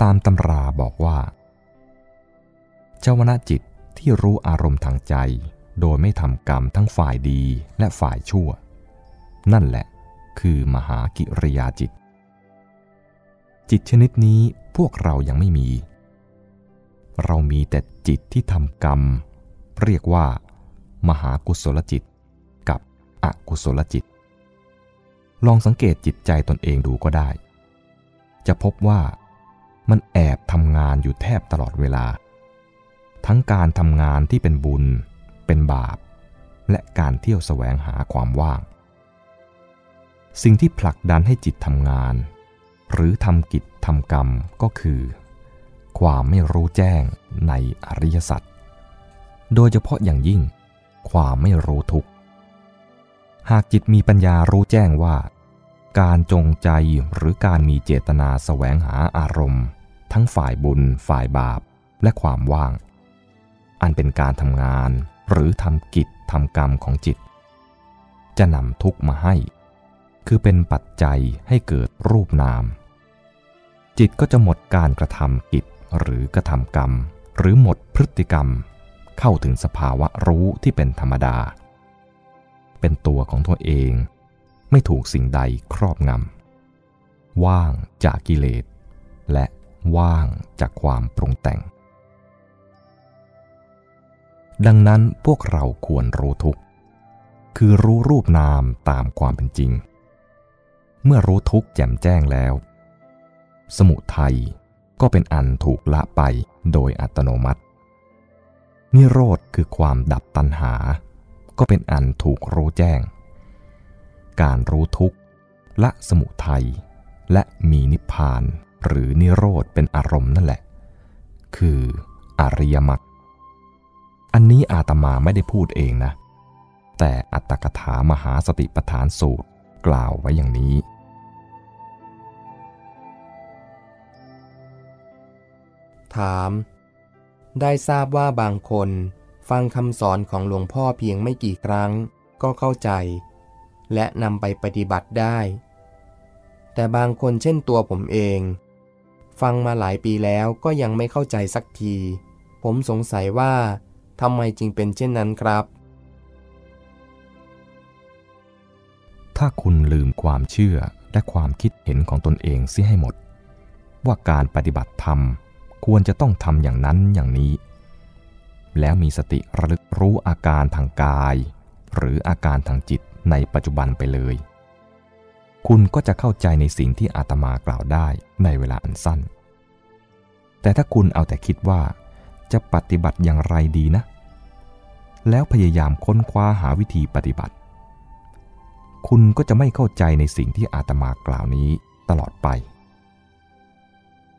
ตามตำราบอกว่า เจ้าวนาจิตที่รู้อารมณ์ทางใจ โดยไม่ทำกรรมทั้งฝ่ายดีและฝ่ายชั่ว นั่นแหละคือมหากิริยาจิต จิตชนิดนี้พวกเรายังไม่มี เรามีแต่จิตที่ทำกรรม เรียกว่า มหากุศลจิต อกุศลจิต ลองสังเกตจิตใจตนเองดูก็ได้ จะพบว่ามันแอบทำงานอยู่แทบตลอดเวลา ทั้งการทำงานที่เป็นบุญ เป็นบาป และการเที่ยวแสวงหาความว่าง สิ่งที่ผลักดันให้จิตทำงาน หรือทำกิจทำกรรมก็คือ ความไม่รู้แจ้งในอริยสัจโดยเฉพาะอย่างยิ่ง ความไม่รู้ทุกข์ หากจิตมีปัญญารู้แจ้งว่า การจงใจหรือการมีเจตนาแสวงหาอารมณ์ ทั้งฝ่ายบุญ ฝ่ายบาป และความว่าง อันเป็นการทำงานหรือทำกิจทำกรรมของจิต จะนำทุกข์มาให้ คือเป็นปัจจัยให้เกิดรูปนาม จิตก็จะหมดการกระทำกิจหรือกระทำกรรม หรือหมดพฤติกรรม เข้าถึงสภาวะรู้ที่เป็นธรรมดา เป็นตัวของตัวเอง ไม่ถูกสิ่งใดครอบงำ ว่างจากกิเลส และว่างจากความปรุงแต่ง ดังนั้นพวกเราควรรู้ทุกข์คือรู้รูปนามตามความเป็นจริง เมื่อรู้ทุกข์แจ่มแจ้งแล้ว สมุทัยก็เป็นอันถูกละไปโดยอัตโนมัติ นิโรธคือความดับตัณหา ก็เป็นอันถูกรู้แจ้ง การรู้ทุกข์ละสมุทัยและมีนิพพานหรือนิโรธเป็นอารมณ์นั่นแหละ คืออริยมรรคอันนี้อาตมาไม่ได้พูดเองนะ แต่อัตถกถามหาสติปฐานสูตรกล่าวไว้อย่างนี้ ถาม ได้ทราบว่าบางคน ฟังคำสอนของหลวงพ่อเพียงไม่กี่ครั้งก็เข้าใจ และนำไปปฏิบัติได้ แต่บางคนเช่นตัวผมเอง ฟังมาหลายปีแล้วก็ยังไม่เข้าใจสักที ผมสงสัยว่าทำไมจึงเป็นเช่นนั้นครับ ถ้าคุณลืมความเชื่อและความคิดเห็นของตนเองเสียให้หมด ว่าการปฏิบัติธรรมควรจะต้องทำอย่างนั้นอย่างนี้ แล้วมีสติระลึกรู้อาการทางกาย หรืออาการทางจิตในปัจจุบันไปเลย คุณก็จะเข้าใจในสิ่งที่อาตมากล่าวได้ในเวลาอันสั้น แต่ถ้าคุณเอาแต่คิดว่าจะปฏิบัติอย่างไรดีนะ แล้วพยายามค้นคว้าหาวิธีปฏิบัติ คุณก็จะไม่เข้าใจในสิ่งที่อาตมากล่าวนี้ตลอดไป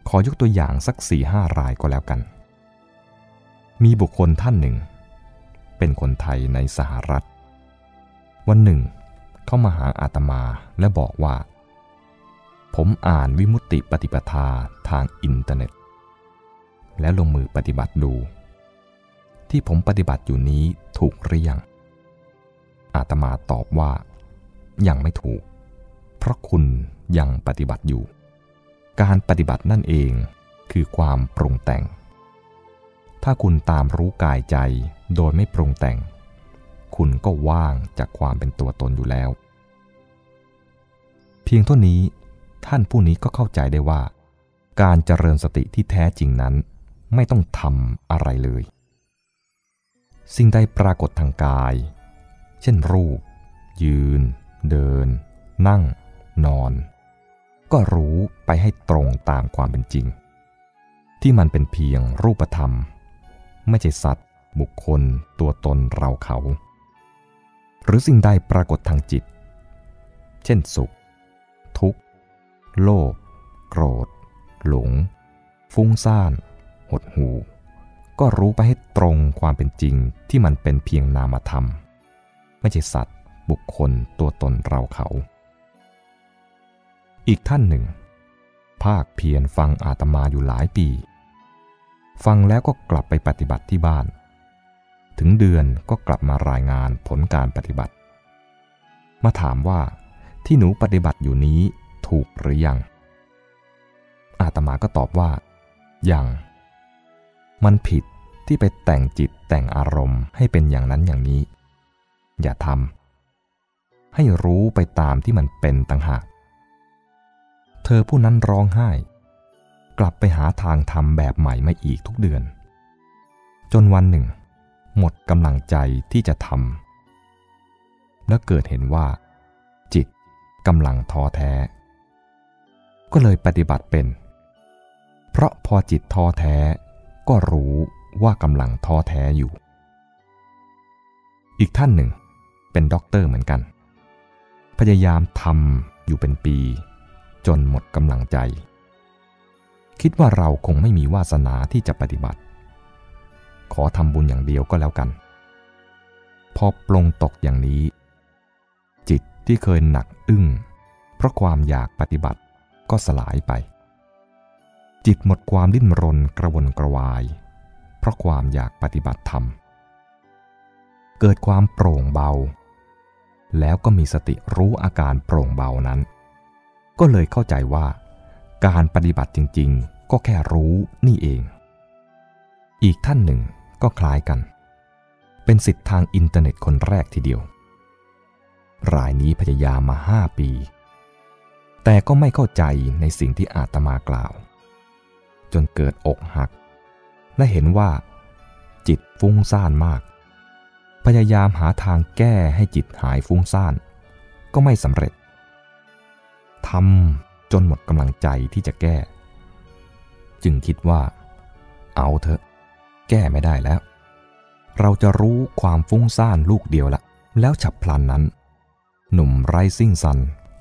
ขอยกตัวอย่างสักสี่ห้ารายก็แล้วกัน มีบุคคลท่านหนึ่ง เป็นคนไทยในสหรัฐ วันหนึ่ง เข้ามาหาอาตมาและบอกว่า ผมอ่านวิมุตติปฏิปทาทางอินเทอร์เน็ต แล้วลงมือปฏิบัติดู ที่ผมปฏิบัติอยู่นี้ถูกหรือยัง อาตมาตอบว่า ยังไม่ถูก เพราะคุณยังปฏิบัติอยู่ การปฏิบัตินั่นเองคือความปรุงแต่ง ถ้าคุณตามรู้กายใจโดยไม่ปรุงแต่ง คุณก็ว่างจากความเป็นตัวตนอยู่แล้ว เพียงเท่านี้ท่านผู้นี้ก็เข้าใจได้ว่า การเจริญสติที่แท้จริงนั้น ไม่ต้องทำอะไรเลย สิ่งใดปรากฏทางกาย เช่นรูป ยืน เดิน นั่ง นอน ก็รู้ไปให้ตรงตามความเป็นจริง ที่มันเป็นเพียงรูปธรรม ไม่ใช่สัตว์ บุคคล ตัวตนเราเขา หรือสิ่งใดปรากฏทางจิต เช่นสุข ทุกข์ โลภโกรธ หลง ฟุ้งซ่าน หดหู ก็รู้ไปให้ตรงความเป็นจริงที่มันเป็นเพียงนามธรรม ไม่ใช่สัตว์ บุคคลตัวตนเราเขา อีกท่านหนึ่ง ภาคเพียรฟังอาตมาอยู่หลายปี ฟังแล้วก็กลับไปปฏิบัติที่บ้าน ถึงเดือนก็กลับมารายงานผลการปฏิบัติ มาถามว่าที่หนูปฏิบัติอยู่นี้ถูกหรือยัง อาตมาก็ตอบว่า ยัง มันผิดที่ไปแต่งจิตแต่งอารมณ์ให้เป็นอย่างนั้นอย่างนี้ อย่าทำให้รู้ไปตามที่มันเป็นต่างหาก เธอผู้นั้นร้องไห้ กลับไปหาทางทำแบบใหม่มาอีกทุกเดือน จนวันหนึ่ง หมดกำลังใจที่จะทำและเกิดเห็นว่า จิตกำลังท้อแท้ ก็เลยปฏิบัติเป็น เพราะพอจิตท้อแท้ก็รู้ว่ากำลังท้อแท้อยู่ อีกท่านหนึ่งเป็นด็อกเตอร์เหมือนกัน พยายามทำอยู่เป็นปี จนหมดกำลังใจ คิดว่าเราคงไม่มีวาสนาที่จะปฏิบัติ ขอทำบุญอย่างเดียวก็แล้วกัน พอปลงตกอย่างนี้ จิตที่เคยหนักอึ้ง เพราะความอยากปฏิบัติก็สลายไป จิตหมดความดิ้นรนกระวนกระวาย เพราะความอยากปฏิบัติธรรม เกิดความโปร่งเบา แล้วก็มีสติรู้อาการโปร่งเบานั้น ก็เลยเข้าใจว่า การปฏิบัติจริงๆ ก็แค่รู้นี่เอง อีกท่านหนึ่งก็คล้ายกัน เป็นสิทธิ์ทางอินเทอร์เน็ตคนแรกทีเดียว รายนี้พยายามมาห้าปี แต่ก็ไม่เข้าใจในสิ่งที่อาตมากล่าว จนเกิดอกหัก และเห็นว่า จิตฟุ้งซ่านมาก พยายามหาทางแก้ให้จิตหายฟุ้งซ่าน ก็ไม่สำเร็จทำ จนหมดกำลังใจที่จะแก้ จึงคิดว่า เอาเถอะ แก้ไม่ได้แล้ว เราจะรู้ความฟุ้งซ่านลูกเดียวละ แล้วฉับพลันนั้น หนุ่มไรซิ่งซัน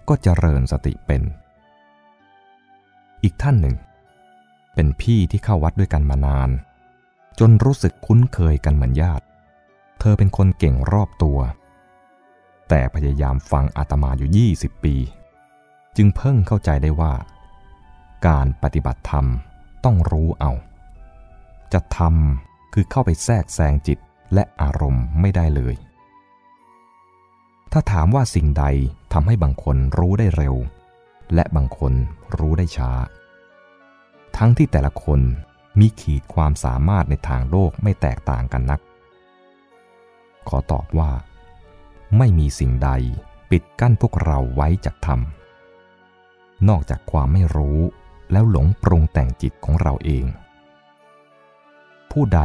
ก็เจริญสติเป็น อีกท่านหนึ่ง เป็นพี่ที่เข้าวัดด้วยกันมานาน จนรู้สึกคุ้นเคยกันเหมือนญาติ เธอเป็นคนเก่งรอบตัว แต่พยายามฟังอาตมาอยู่ 20 ปี จึงเพิ่งเข้าใจได้ว่า การปฏิบัติธรรมต้องรู้เอา จะทำคือเข้าไปแทรกแซงจิตและอารมณ์ไม่ได้เลย ถ้าถามว่าสิ่งใดทำให้บางคนรู้ได้เร็ว และบางคนรู้ได้ช้า ทั้งที่แต่ละคนมีขีดความสามารถในทางโลกไม่แตกต่างกันนัก ขอตอบว่า ไม่มีสิ่งใดปิดกั้นพวกเราไว้จากธรรม นอกจากความไม่รู้ แล้วหลงปรุงแต่งจิตของเราเอง ผู้ใด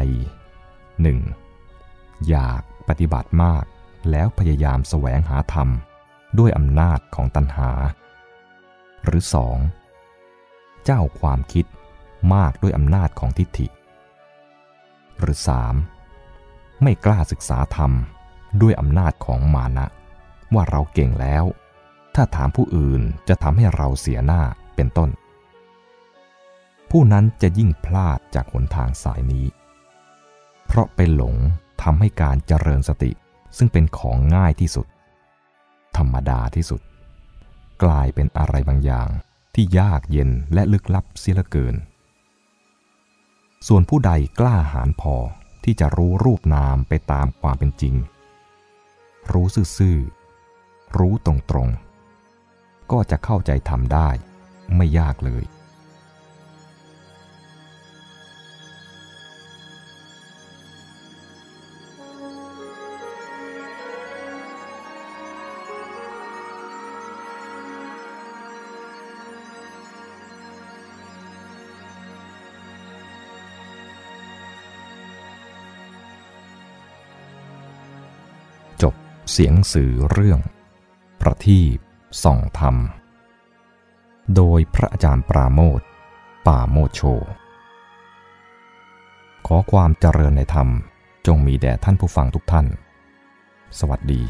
หนึ่งอยากปฏิบัติมาก แล้วพยายามแสวงหาธรรม ด้วยอำนาจของตัณหา หรือสองเจ้าความคิดมากด้วยอำนาจของทิฏฐิ หรือสามไม่กล้าศึกษาธรรม ด้วยอำนาจของมานะ ว่าเราเก่งแล้ว ถ้าถามผู้อื่นจะทำให้เราเสียหน้าเป็นต้น ผู้นั้นจะยิ่งพลาดจากหนทางสายนี้ เพราะไปหลงทำให้การเจริญสติซึ่งเป็นของง่ายที่สุด ธรรมดาที่สุด กลายเป็นอะไรบางอย่างที่ยากเย็นและลึกลับเสียเหลือเกิน ส่วนผู้ใดกล้าหาญพอที่จะรู้รูปนามไปตามความเป็นจริง รู้ซื่อๆรู้ตรงๆ ก็จะเข้าใจทำได้ ไม่ยากเลยเสียงสื่อเรื่อง ประทีป ส่องธรรม โดยพระอาจารย์ปราโมทป่าโมโช ขอความเจริญในธรรมจงมีแด่ท่านผู้ฟังทุกท่าน สวัสดี